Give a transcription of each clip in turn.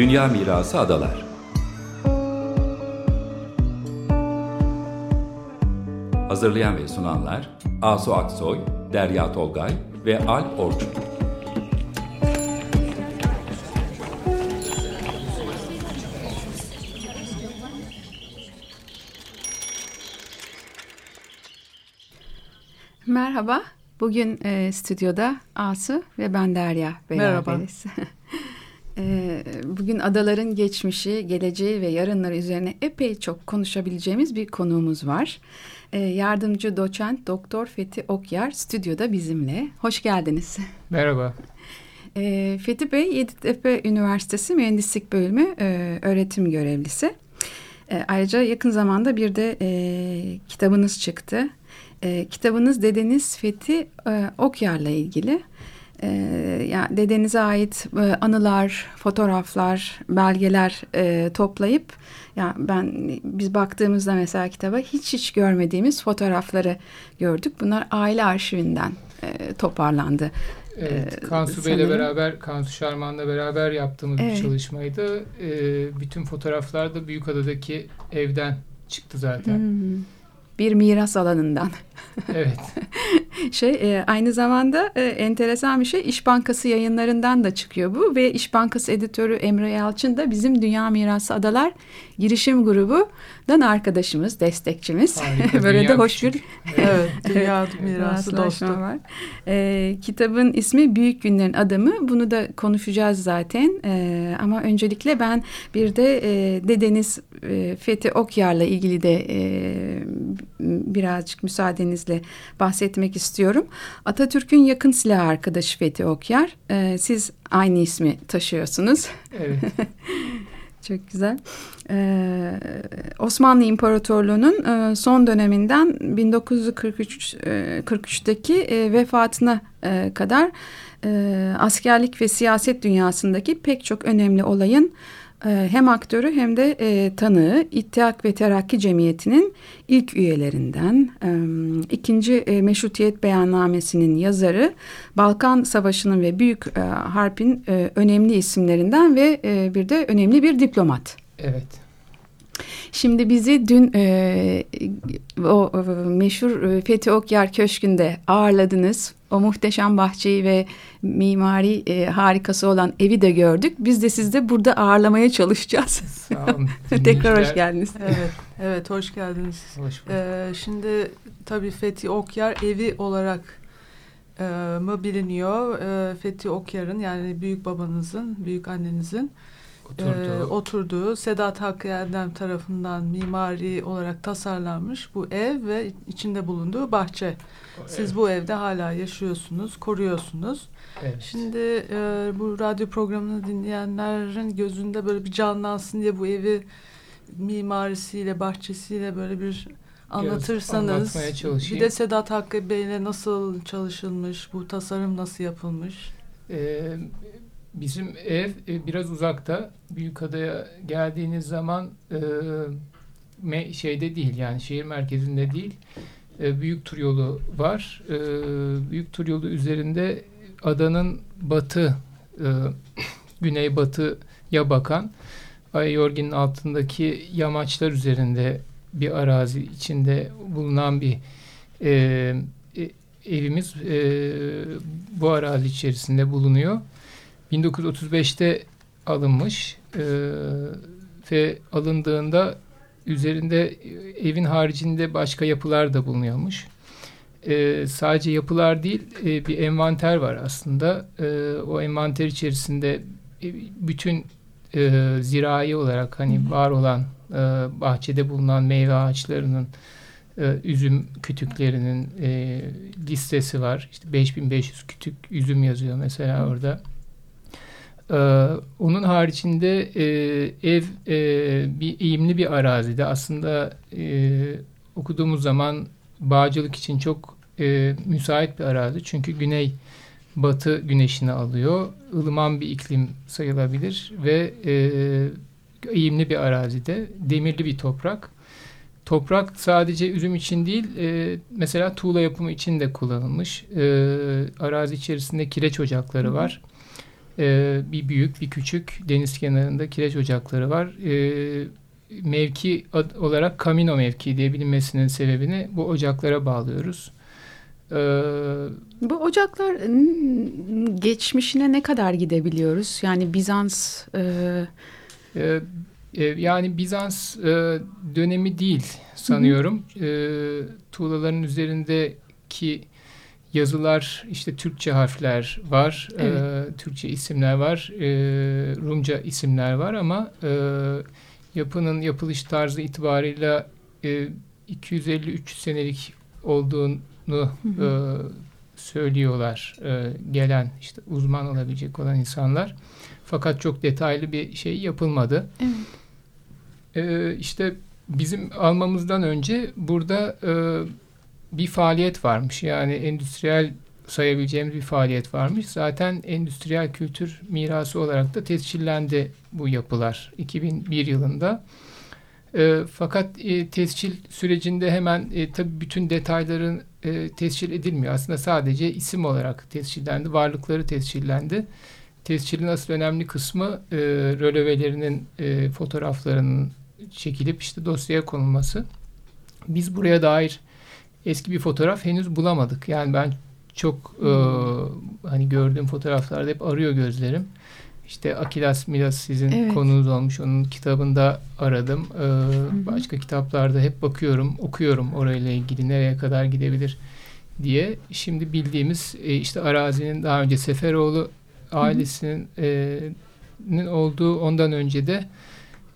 Dünya Mirası Adalar Hazırlayan ve sunanlar Asu Aksoy, Derya Tolgay ve Alp Orçun. Merhaba, bugün e, stüdyoda Asu ve ben Derya beraberiz. Merhaba. e, bugün adaların geçmişi, geleceği ve yarınları üzerine epey çok konuşabileceğimiz bir konuğumuz var. E, yardımcı doçent Doktor Fethi Okyar stüdyoda bizimle. Hoş geldiniz. Merhaba. E, Fethi Bey Yeditepe Üniversitesi Mühendislik Bölümü e, öğretim görevlisi. Ayrıca yakın zamanda bir de e, kitabınız çıktı. Kitabınız Dedeniz Fethi e, Okyar'la ilgili. E, yani dedenize ait e, anılar, fotoğraflar, belgeler e, toplayıp yani ben biz baktığımızda mesela kitaba hiç hiç görmediğimiz fotoğrafları gördük. Bunlar aile arşivinden e, toparlandı. Evet, e, Kansu Bey'le beraber, Kansu Şarman'la beraber yaptığımız evet. bir çalışmaydı. E, bütün fotoğraflar da Büyükada'daki evden çıktı zaten. Hmm bir miras alanından. Evet. şey e, aynı zamanda e, enteresan bir şey İş Bankası yayınlarından da çıkıyor bu ve İş Bankası editörü Emre Yalçın da bizim Dünya Mirası Adalar girişim grubundan arkadaşımız, destekçimiz. Harika, Böyle de hoş bir evet, Dünya Mirası dostu var. E, kitabın ismi Büyük Günlerin Adamı. Bunu da konuşacağız zaten. E, ama öncelikle ben bir de e, dedeniz e, Fethi Okyar'la ilgili de e, birazcık müsaadenizle bahsetmek istiyorum. Atatürk'ün yakın silah arkadaşı Fethi Okyar. E, siz aynı ismi taşıyorsunuz. Evet. Çok güzel. Ee, Osmanlı İmparatorluğu'nun e, son döneminden 1943 e, 43'teki e, vefatına e, kadar e, askerlik ve siyaset dünyasındaki pek çok önemli olayın hem aktörü hem de e, tanığı İttihat ve Terakki Cemiyeti'nin ilk üyelerinden e, ikinci e, Meşrutiyet Beyannamesi'nin yazarı Balkan Savaşı'nın ve Büyük e, Harp'in e, önemli isimlerinden ve e, bir de önemli bir diplomat. Evet. Şimdi bizi dün e, o e, meşhur e, Fethi Okyar Köşkü'nde ağırladınız. O muhteşem bahçeyi ve mimari e, harikası olan evi de gördük. Biz de sizi burada ağırlamaya çalışacağız. Sağ olun. Tekrar hoş geldiniz. Evet, evet hoş geldiniz. Hoş bulduk. Ee, şimdi tabii Fethi Okyar evi olarak e, mı biliniyor? E, Fethi Okyar'ın yani büyük babanızın, büyük annenizin Oturdu. e, oturduğu Sedat Hakkı Erdem tarafından mimari olarak tasarlanmış bu ev ve içinde bulunduğu bahçe. Siz bu evde hala yaşıyorsunuz, koruyorsunuz. Evet. Şimdi e, bu radyo programını dinleyenlerin gözünde böyle bir canlansın diye bu evi mimarisiyle, bahçesiyle böyle bir anlatırsanız. Bir de Sedat Hakkı Bey'le nasıl çalışılmış, bu tasarım nasıl yapılmış? Ee, Bizim ev e, biraz uzakta. Büyükada'ya geldiğiniz zaman e, me, şeyde değil yani şehir merkezinde değil. E, büyük tur yolu var. E, büyük tur yolu üzerinde adanın batı e, güneybatıya bakan Ayyorgin'in altındaki yamaçlar üzerinde bir arazi içinde bulunan bir e, e, evimiz e, bu arazi içerisinde bulunuyor. 1935'te alınmış e, ve alındığında üzerinde evin haricinde başka yapılar da bulunuyormuş. E, sadece yapılar değil e, bir envanter var aslında. E, o envanter içerisinde e, bütün e, zirai olarak hani var olan e, bahçede bulunan meyve ağaçlarının e, üzüm kütüklerinin e, listesi var. İşte 5500 kütük üzüm yazıyor mesela orada. Ee, onun haricinde e, ev e, bir eğimli bir arazide aslında e, okuduğumuz zaman bağcılık için çok e, müsait bir arazi. Çünkü güney batı güneşini alıyor. ılıman bir iklim sayılabilir ve e, eğimli bir arazide demirli bir toprak. Toprak sadece üzüm için değil, e, mesela tuğla yapımı için de kullanılmış. E, arazi içerisinde kireç ocakları var. E, bir büyük bir küçük deniz kenarında kireç ocakları var. E, mevki olarak Camino mevki diye bilinmesinin sebebini bu ocaklara bağlıyoruz. Ee, bu ocaklar geçmişine ne kadar gidebiliyoruz? Yani Bizans... E... E, e, yani Bizans e, dönemi değil sanıyorum. Hı hı. E, tuğlaların üzerindeki yazılar işte Türkçe harfler var, evet. e, Türkçe isimler var, e, Rumca isimler var ama e, yapının yapılış tarzı itibarıyla e, 250-300 senelik olduğunu hı hı. E, söylüyorlar e, gelen işte uzman olabilecek olan insanlar. Fakat çok detaylı bir şey yapılmadı. Evet. E, işte bizim almamızdan önce burada e, bir faaliyet varmış. Yani endüstriyel sayabileceğimiz bir faaliyet varmış. Zaten endüstriyel kültür mirası olarak da tescillendi bu yapılar 2001 yılında. E, fakat e, tescil sürecinde hemen e, tabii bütün detayların e, tescil edilmiyor. Aslında sadece isim olarak tescillendi, varlıkları tescillendi. Tescilin asıl önemli kısmı e, rölevelerinin e, fotoğraflarının çekilip işte dosyaya konulması. Biz buraya dair eski bir fotoğraf henüz bulamadık. Yani ben çok e, hani gördüğüm fotoğraflarda hep arıyor gözlerim. İşte Akilas Milas sizin evet. konunuz olmuş. Onun kitabında aradım. Ee, başka kitaplarda hep bakıyorum, okuyorum orayla ilgili nereye kadar gidebilir diye. Şimdi bildiğimiz e, işte arazinin daha önce Seferoğlu ailesinin e, olduğu ondan önce de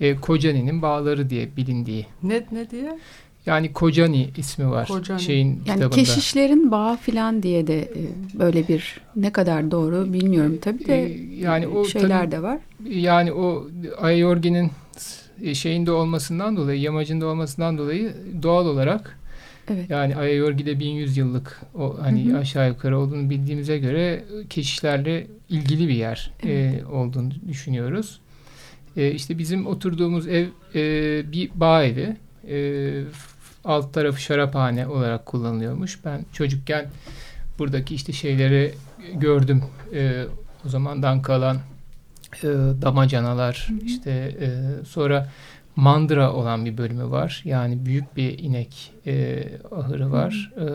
e, Kocani'nin bağları diye bilindiği. Ne ne diye? Yani Kocani ismi var Kocani. şeyin yani kitabında. Yani keşişlerin bağı filan diye de e, böyle bir ne kadar doğru bilmiyorum tabii de e, yani o şeyler tabii, de var. Yani o Ayorgi'nin şeyinde olmasından dolayı, yamacında olmasından dolayı doğal olarak Evet. Yani Ayayorgi'de 1100 yıllık o hani hı hı. aşağı yukarı olduğunu bildiğimize göre keşişlerle ilgili bir yer evet. e, olduğunu düşünüyoruz. E, işte bizim oturduğumuz ev e, bir bağ evi. E, alt tarafı şaraphane olarak kullanılıyormuş. Ben çocukken buradaki işte şeyleri gördüm. E, o zamandan kalan e, damacanalar hı hı. işte e, sonra mandıra olan bir bölümü var. Yani büyük bir inek e, ahırı var. E,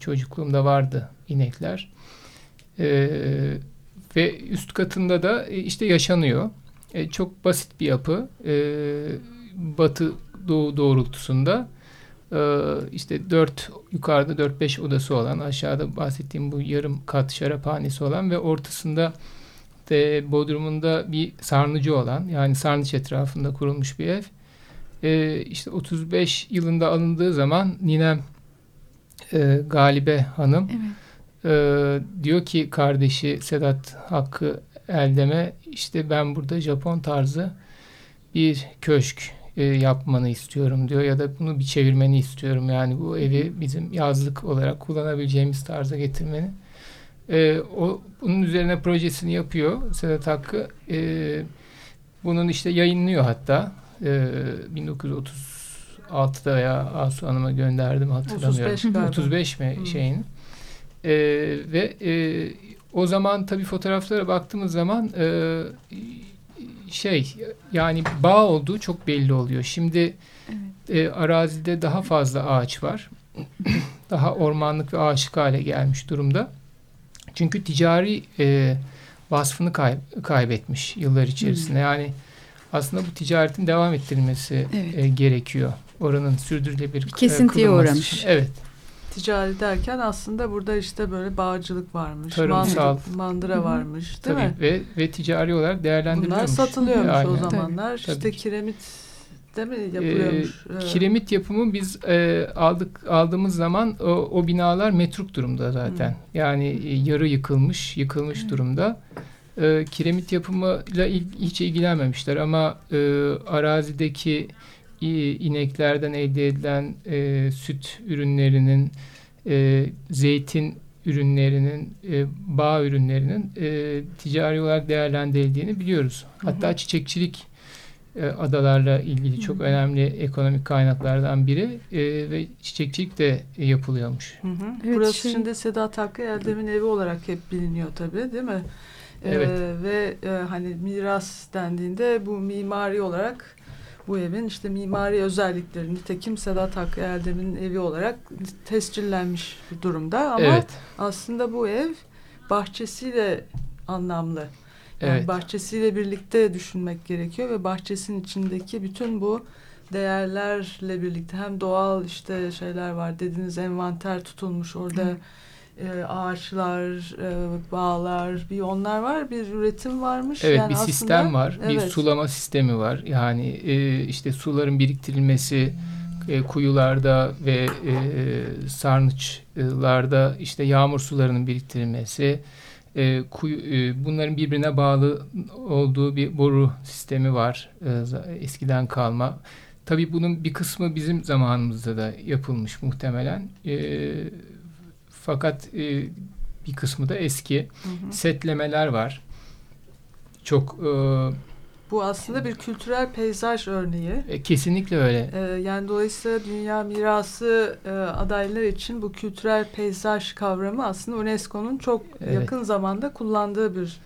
çocukluğumda vardı inekler. E, ve üst katında da e, işte yaşanıyor. E, çok basit bir yapı. E, batı doğu doğrultusunda işte dört yukarıda dört beş odası olan aşağıda bahsettiğim bu yarım kat şaraphanesi olan ve ortasında de Bodrum'unda bir sarnıcı olan yani sarnıç etrafında kurulmuş bir ev e, işte 35 yılında alındığı zaman ninem e, Galibe Hanım evet. e, diyor ki kardeşi Sedat Hakkı Eldem'e işte ben burada Japon tarzı bir köşk e, yapmanı istiyorum diyor ya da bunu bir çevirmeni istiyorum yani bu evi bizim yazlık olarak kullanabileceğimiz tarza getirmeni. E, o bunun üzerine projesini yapıyor Sedat Hakkı. E, bunun işte yayınlıyor hatta e, ee, 1936'da veya Asu Hanım'a gönderdim hatırlamıyorum. 35, 35 mi Hı. şeyin. E, ve e, o zaman tabii fotoğraflara baktığımız zaman e, şey yani bağ olduğu çok belli oluyor. Şimdi evet. e, arazide daha fazla ağaç var. daha ormanlık ve ağaçlık hale gelmiş durumda. Çünkü ticari e, vasfını kay, kaybetmiş yıllar içerisinde. Hmm. Yani aslında bu ticaretin devam ettirilmesi evet. e, gerekiyor. Oranın sürdürülebilir bir kesintiye uğramış. Için. Evet. Ticari derken aslında burada işte böyle bağcılık varmış, Tarımsal, mandıra, mandıra varmış değil Tabii. mi? Ve, ve ticari olarak değerlendiriliyormuş. Bunlar satılıyormuş Aynen. o zamanlar. Tabii. İşte kiremit de mi yapılıyormuş? Ee, kiremit yapımı biz e, aldık aldığımız zaman o, o binalar metruk durumda zaten. Hı. Yani e, yarı yıkılmış, yıkılmış Hı. durumda e, kiremit yapımıyla il, hiç ilgilenmemişler ama e, arazideki ineklerden elde edilen e, süt ürünlerinin, e, zeytin ürünlerinin, e, bağ ürünlerinin e, ticari olarak değerlendirildiğini biliyoruz. Hatta hı hı. çiçekçilik e, adalarla ilgili çok hı hı. önemli ekonomik kaynaklardan biri e, ve çiçekçilik de yapılıyormuş. Hı hı. Evet, Burası şimdi Sedat Hakkı Eldem'in evi olarak hep biliniyor tabii değil mi? Evet. Ee, ve e, hani miras dendiğinde bu mimari olarak bu evin işte mimari özellikleri nitekim Sedat Hakkı Erdem'in evi olarak tescillenmiş bir durumda ama evet. aslında bu ev bahçesiyle anlamlı. Yani evet. bahçesiyle birlikte düşünmek gerekiyor ve bahçesinin içindeki bütün bu değerlerle birlikte hem doğal işte şeyler var dediğiniz envanter tutulmuş orada e, ağaçlar, e, bağlar, bir onlar var, bir üretim varmış. Evet, yani bir aslında, sistem var, evet. bir sulama sistemi var. Yani e, işte suların biriktirilmesi e, kuyularda ve e, sarnıçlarda işte yağmur sularının biriktirilmesi, e, kuyu, e, bunların birbirine bağlı olduğu bir boru sistemi var e, eskiden kalma. Tabii bunun bir kısmı bizim zamanımızda da yapılmış muhtemelen. E, fakat e, bir kısmı da eski. Hı hı. Setlemeler var. Çok e, bu aslında bir kültürel peyzaj örneği. E, kesinlikle öyle. E, yani dolayısıyla dünya mirası e, adaylar için bu kültürel peyzaj kavramı aslında UNESCO'nun çok evet. yakın zamanda kullandığı bir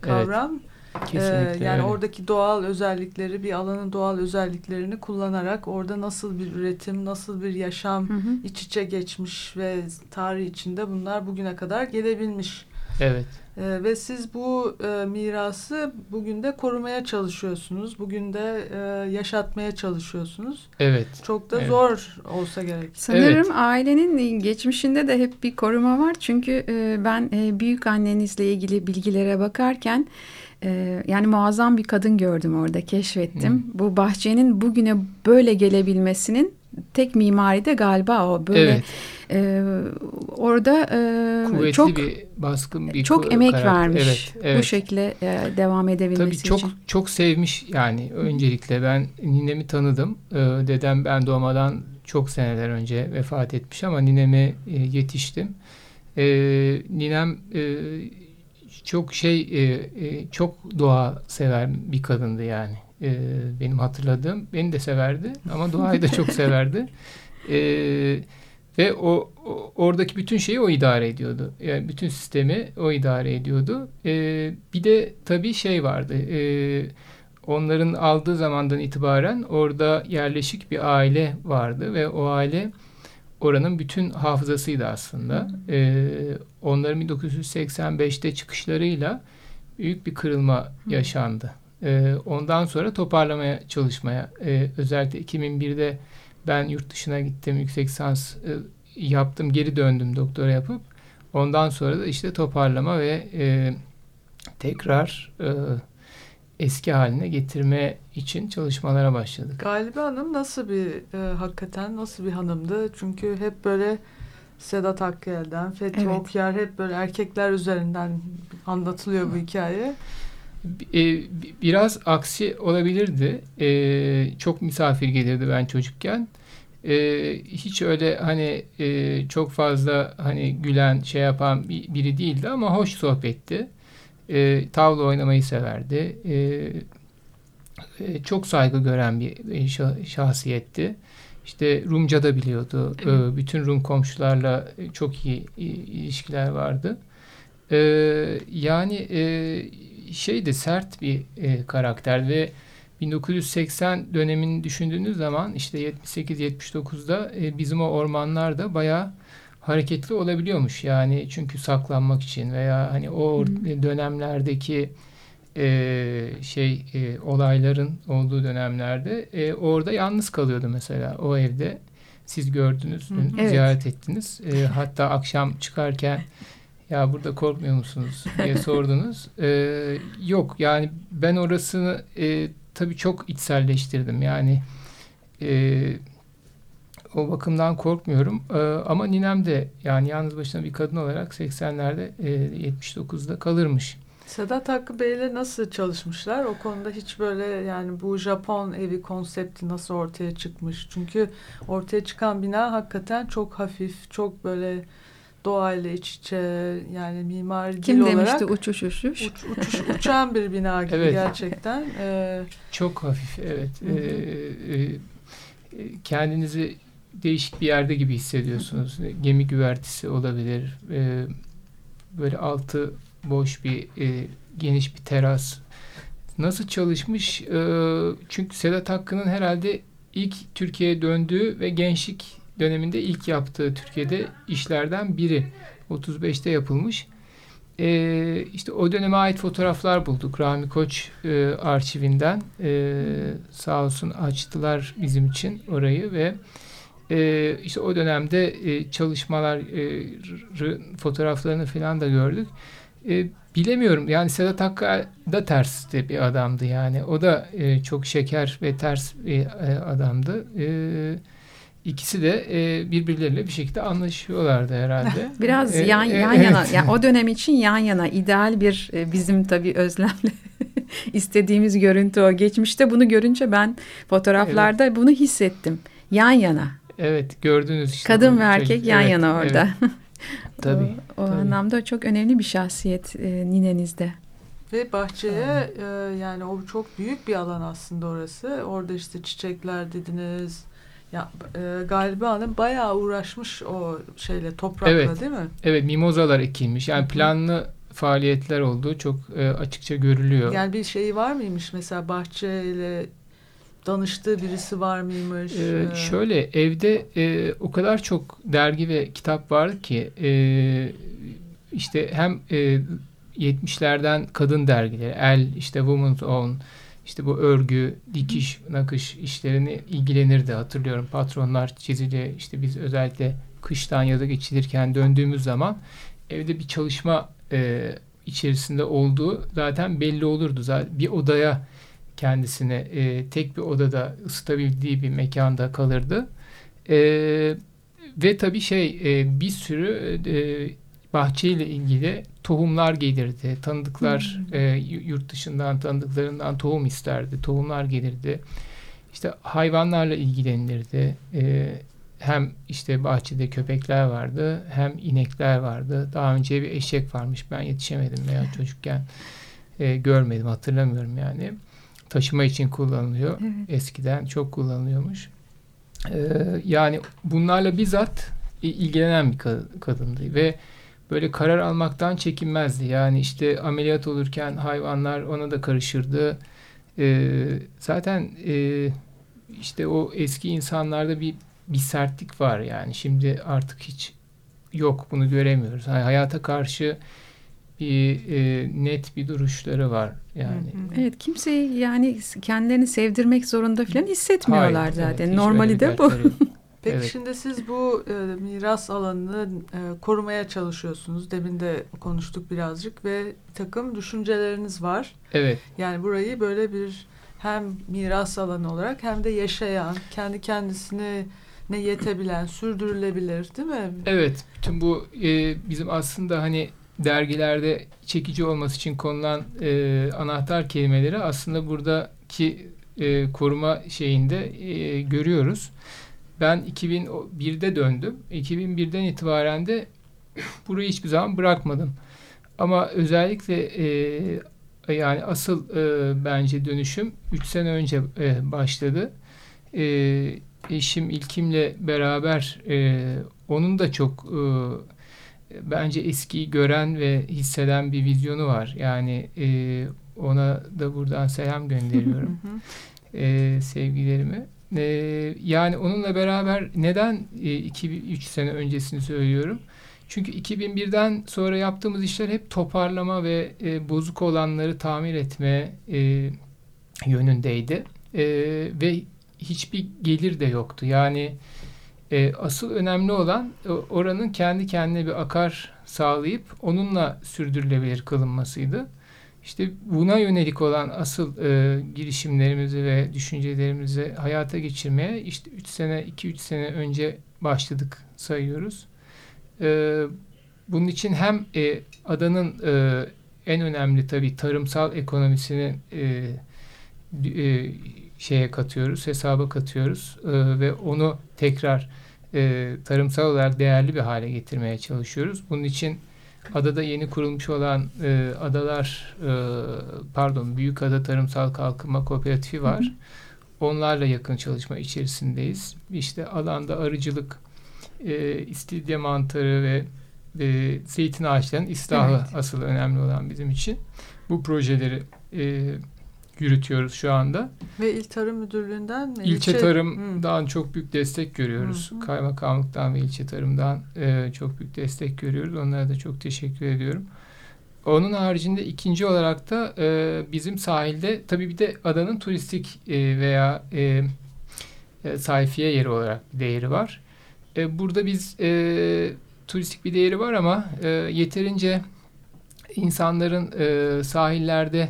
kavram. Evet. Kesinlikle ee, yani öyle. oradaki doğal özellikleri bir alanın doğal özelliklerini kullanarak orada nasıl bir üretim, nasıl bir yaşam hı hı. iç içe geçmiş ve tarih içinde bunlar bugüne kadar gelebilmiş. Evet. Ee, ve siz bu e, mirası bugün de korumaya çalışıyorsunuz. Bugün de e, yaşatmaya çalışıyorsunuz. Evet. Çok da evet. zor olsa gerek. Sanırım evet. ailenin geçmişinde de hep bir koruma var. Çünkü e, ben e, büyük annenizle ilgili bilgilere bakarken ee, yani muazzam bir kadın gördüm orada keşfettim. Hı. Bu bahçenin bugüne böyle gelebilmesinin tek mimari de galiba o. Böyle evet. e, orada e, çok bir baskın bir çok emek karakter. vermiş. Evet, evet. Bu şekilde e, devam edebilmesi Tabii çok, için. çok sevmiş yani öncelikle ben ninemi tanıdım. E, dedem ben doğmadan çok seneler önce vefat etmiş ama nineme e, yetiştim. E, ninem e, çok şey e, e, çok doğa sever bir kadındı yani. E, benim hatırladığım beni de severdi ama doğayı da çok severdi. E, ve o, o oradaki bütün şeyi o idare ediyordu. Yani bütün sistemi o idare ediyordu. E, bir de tabii şey vardı. E, onların aldığı zamandan itibaren orada yerleşik bir aile vardı ve o aile oranın bütün hafızasıydı aslında. E, onların 1985'te çıkışlarıyla büyük bir kırılma yaşandı. E, ondan sonra toparlamaya çalışmaya e, özellikle 2001'de ben yurt dışına gittim yüksek lisans e, yaptım geri döndüm doktora yapıp ondan sonra da işte toparlama ve e, tekrar e, eski haline getirme için çalışmalara başladık. Galibe Hanım nasıl bir e, hakikaten nasıl bir hanımdı? Çünkü hep böyle Sedat Hakkı'dan, Fethi evet. Okyar hep böyle erkekler üzerinden anlatılıyor bu hikaye. E, biraz aksi olabilirdi. E, çok misafir gelirdi ben çocukken. E, hiç öyle hani e, çok fazla hani gülen şey yapan biri değildi ama hoş sohbetti. E, tavla oynamayı severdi. E, e, çok saygı gören bir e, şahsiyetti. İşte Rumca da biliyordu. E, bütün Rum komşularla çok iyi ilişkiler vardı. E, yani e, şeydi sert bir karakter ve 1980 dönemini düşündüğünüz zaman işte 78-79'da e, bizim o ormanlarda bayağı hareketli olabiliyormuş. Yani çünkü saklanmak için veya hani o hmm. dönemlerdeki e, şey e, olayların olduğu dönemlerde e, orada yalnız kalıyordu mesela o evde. Siz gördünüz, dün evet. ziyaret ettiniz. E, hatta akşam çıkarken ya burada korkmuyor musunuz diye sordunuz. E, yok yani ben orasını e, tabii çok içselleştirdim. Yani e, o bakımdan korkmuyorum. E, ama ninem de yani yalnız başına bir kadın olarak 80'lerde e, 79'da kalırmış. Sedat Hakkı Bey'le nasıl çalışmışlar? O konuda hiç böyle yani bu Japon evi konsepti nasıl ortaya çıkmış? Çünkü ortaya çıkan bina hakikaten çok hafif, çok böyle doğayla iç içe yani mimari Kim dil demişti olarak uçuş uçuş? Uç, uçuş uçan bir bina gibi evet. gerçekten. Ee, çok hafif evet. Ee, e, kendinizi değişik bir yerde gibi hissediyorsunuz. Gemi güvertisi olabilir. Ee, böyle altı boş bir e, geniş bir teras. Nasıl çalışmış? E, çünkü Sedat Hakkı'nın herhalde ilk Türkiye'ye döndüğü ve gençlik döneminde ilk yaptığı Türkiye'de işlerden biri. 35'te yapılmış. E, işte o döneme ait fotoğraflar bulduk. Rami Koç e, arşivinden. E, sağ olsun açtılar bizim için orayı ve e, işte o dönemde e, çalışmalar e, fotoğraflarını falan da gördük. E, bilemiyorum yani Sedat Hakkı da ters de bir adamdı yani. O da e, çok şeker ve ters bir e, adamdı. E, İkisi de e, birbirleriyle bir şekilde anlaşıyorlardı herhalde. Biraz e, yan, e, yan evet. yana, yani o dönem için yan yana ideal bir e, bizim tabii özlemle istediğimiz görüntü o. Geçmişte bunu görünce ben fotoğraflarda evet. bunu hissettim. Yan yana. Evet gördünüz işte. Kadın ve erkek çocuk. yan evet, yana orada. Evet. tabii. o, o tabii. anlamda çok önemli bir şahsiyet e, ninenizde. Ve bahçeye e, yani o çok büyük bir alan aslında orası. Orada işte çiçekler dediniz ya e, Galiba Hanım bayağı uğraşmış o şeyle toprakla evet, değil mi? Evet mimozalar ekilmiş. Yani planlı faaliyetler olduğu çok e, açıkça görülüyor. Yani bir şey var mıymış mesela bahçeyle danıştığı birisi var mıymış? Ee, şöyle evde e, o kadar çok dergi ve kitap var ki e, işte hem e, 70'lerden kadın dergileri, El, işte Woman's Own, işte bu örgü, dikiş, nakış işlerini ilgilenirdi hatırlıyorum. Patronlar çizili işte biz özellikle kıştan yaza geçilirken döndüğümüz zaman evde bir çalışma e, içerisinde olduğu zaten belli olurdu. Zaten bir odaya kendisine e, tek bir odada ısıtabildiği bir mekanda kalırdı. E, ve tabii şey e, bir sürü e, bahçeyle ilgili tohumlar gelirdi. Tanıdıklar hmm. e, yurt dışından tanıdıklarından tohum isterdi. Tohumlar gelirdi. İşte hayvanlarla ilgilenirdi. E, hem işte bahçede köpekler vardı hem inekler vardı. Daha önce bir eşek varmış. Ben yetişemedim veya çocukken e, görmedim hatırlamıyorum yani. Taşıma için kullanılıyor. Evet. Eskiden çok kullanılıyormuş. E, yani bunlarla bizzat ilgilenen bir kadındı ve böyle karar almaktan çekinmezdi. Yani işte ameliyat olurken hayvanlar ona da karışırdı. Ee, zaten e, işte o eski insanlarda bir bir sertlik var yani. Şimdi artık hiç yok bunu göremiyoruz. Yani hayata karşı bir e, net bir duruşları var yani. Evet kimseyi yani kendilerini sevdirmek zorunda falan hissetmiyorlar Hayır, zaten. Evet, Normali de bu. Peki evet. şimdi siz bu e, miras alanını e, korumaya çalışıyorsunuz. Demin de konuştuk birazcık ve bir takım düşünceleriniz var. Evet. Yani burayı böyle bir hem miras alanı olarak hem de yaşayan, kendi kendisine ne yetebilen, sürdürülebilir değil mi? Evet. Bütün bu e, bizim aslında hani dergilerde çekici olması için konulan e, anahtar kelimeleri aslında buradaki e, koruma şeyinde e, görüyoruz. Ben 2001'de döndüm. 2001'den itibaren de burayı hiçbir zaman bırakmadım. Ama özellikle e, yani asıl e, bence dönüşüm 3 sene önce e, başladı. E, eşim İlkim'le beraber e, onun da çok e, bence eskiyi gören ve hisseden bir vizyonu var. Yani e, ona da buradan selam gönderiyorum. e, sevgilerimi. E, yani onunla beraber neden 2-3 e, sene öncesini söylüyorum. Çünkü 2001'den sonra yaptığımız işler hep toparlama ve e, bozuk olanları tamir etme e, yönündeydi. E, ve hiçbir gelir de yoktu. Yani e, asıl önemli olan oranın kendi kendine bir akar sağlayıp onunla sürdürülebilir kılınmasıydı. İşte buna yönelik olan asıl e, girişimlerimizi ve düşüncelerimizi hayata geçirmeye işte 3 sene, 2-3 sene önce başladık sayıyoruz. E, bunun için hem e, adanın e, en önemli tabii tarımsal ekonomisini e, e, şeye katıyoruz, hesaba katıyoruz e, ve onu tekrar e, tarımsal olarak değerli bir hale getirmeye çalışıyoruz. Bunun için adada yeni kurulmuş olan e, adalar e, pardon Büyük Ada Tarımsal Kalkınma Kooperatifi var. Hı hı. Onlarla yakın çalışma içerisindeyiz. İşte alanda arıcılık, e, istiridye mantarı ve e, zeytin ağaçlarının islahı evet. asıl önemli olan bizim için. bu projeleri e, yürütüyoruz şu anda. Ve İl Tarım Müdürlüğü'nden mi? İlçe, ilçe Tarım'dan hmm. çok büyük destek görüyoruz. Hmm. Kaymakamlıktan ve İlçe Tarım'dan e, çok büyük destek görüyoruz. Onlara da çok teşekkür ediyorum. Onun haricinde ikinci olarak da e, bizim sahilde tabii bir de adanın turistik e, veya e, e, sayfiye yeri olarak bir değeri var. E, burada biz e, turistik bir değeri var ama e, yeterince insanların e, sahillerde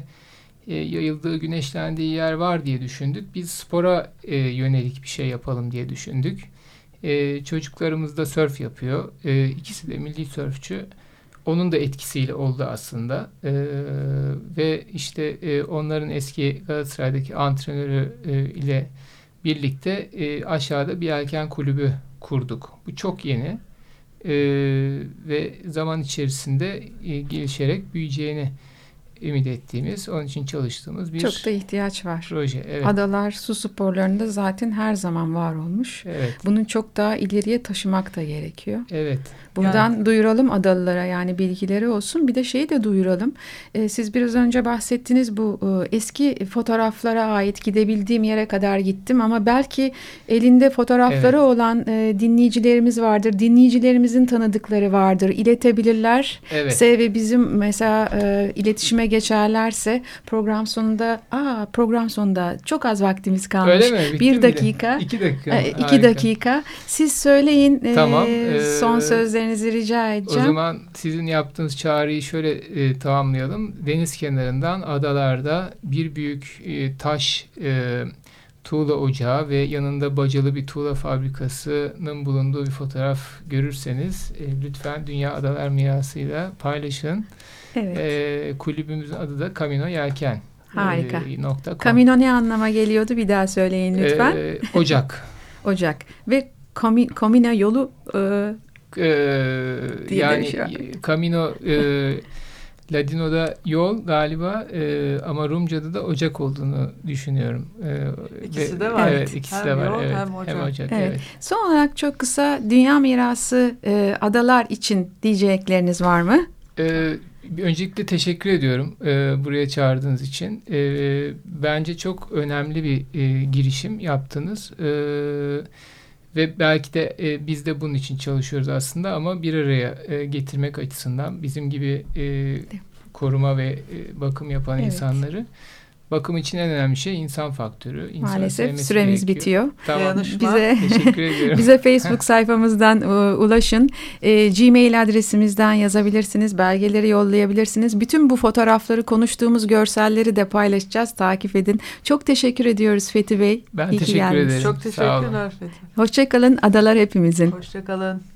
e, yayıldığı, güneşlendiği yer var diye düşündük. Biz spora e, yönelik bir şey yapalım diye düşündük. E, çocuklarımız da sörf yapıyor. E, ikisi de milli sörfçü. Onun da etkisiyle oldu aslında. E, ve işte e, onların eski Galatasaray'daki antrenörü e, ile birlikte e, aşağıda bir yelken kulübü kurduk. Bu çok yeni e, ve zaman içerisinde e, gelişerek büyüyeceğini ümit ettiğimiz, onun için çalıştığımız bir Çok da ihtiyaç var. Proje. Evet. Adalar su sporlarında zaten her zaman var olmuş. Evet. Bunun çok daha ileriye taşımak da gerekiyor. Evet. Buradan yani. duyuralım adalılara yani bilgileri olsun. Bir de şeyi de duyuralım. Ee, siz biraz önce bahsettiniz bu e, eski fotoğraflara ait gidebildiğim yere kadar gittim ama belki elinde fotoğrafları evet. olan e, dinleyicilerimiz vardır. Dinleyicilerimizin tanıdıkları vardır. İletebilirler. Evet. ve bizim mesela e, iletişime geçerlerse program sonunda aa program sonunda çok az vaktimiz kalmış. Öyle mi? Bitti bir dakika. İki dakika. E, iki dakika. Siz söyleyin e, tamam. e, son sözleri görmenizi rica edeceğim. O zaman sizin yaptığınız çağrıyı şöyle e, tamamlayalım. Deniz kenarından adalarda bir büyük e, taş e, tuğla ocağı ve yanında bacalı bir tuğla fabrikasının bulunduğu bir fotoğraf görürseniz e, lütfen Dünya Adalar Mirası'yla paylaşın. Evet. E, kulübümüzün adı da Camino Yelken. Harika. E, nokta Camino ne anlama geliyordu bir daha söyleyin lütfen. E, ocak. ocak. Ve Camino yolu e, e, yani Camino e, Ladino'da yol galiba e, ama Rumca'da da ocak olduğunu düşünüyorum. E, İkisi ve, de var. Evet, ikisi hem de var. Yol, evet, hem ocak. Hem ocak evet. evet. Son olarak çok kısa Dünya Mirası e, adalar için diyecekleriniz var mı? E, öncelikle teşekkür ediyorum e, buraya çağırdığınız için. E, bence çok önemli bir e, girişim yaptınız. Evet ve belki de e, biz de bunun için çalışıyoruz aslında ama bir araya e, getirmek açısından bizim gibi e, koruma ve e, bakım yapan evet. insanları bakım için en önemli şey insan faktörü. İnsan Maalesef süremiz gerekiyor. bitiyor. Tamam. Bize Teşekkür ediyorum. bize Facebook sayfamızdan e, ulaşın. E, Gmail adresimizden yazabilirsiniz. Belgeleri yollayabilirsiniz. Bütün bu fotoğrafları konuştuğumuz görselleri de paylaşacağız. Takip edin. Çok teşekkür ediyoruz Fethi Bey. Ben İyi teşekkür ederim. Çok teşekkürler Fethi. Hoşçakalın. Adalar hepimizin. Hoşçakalın.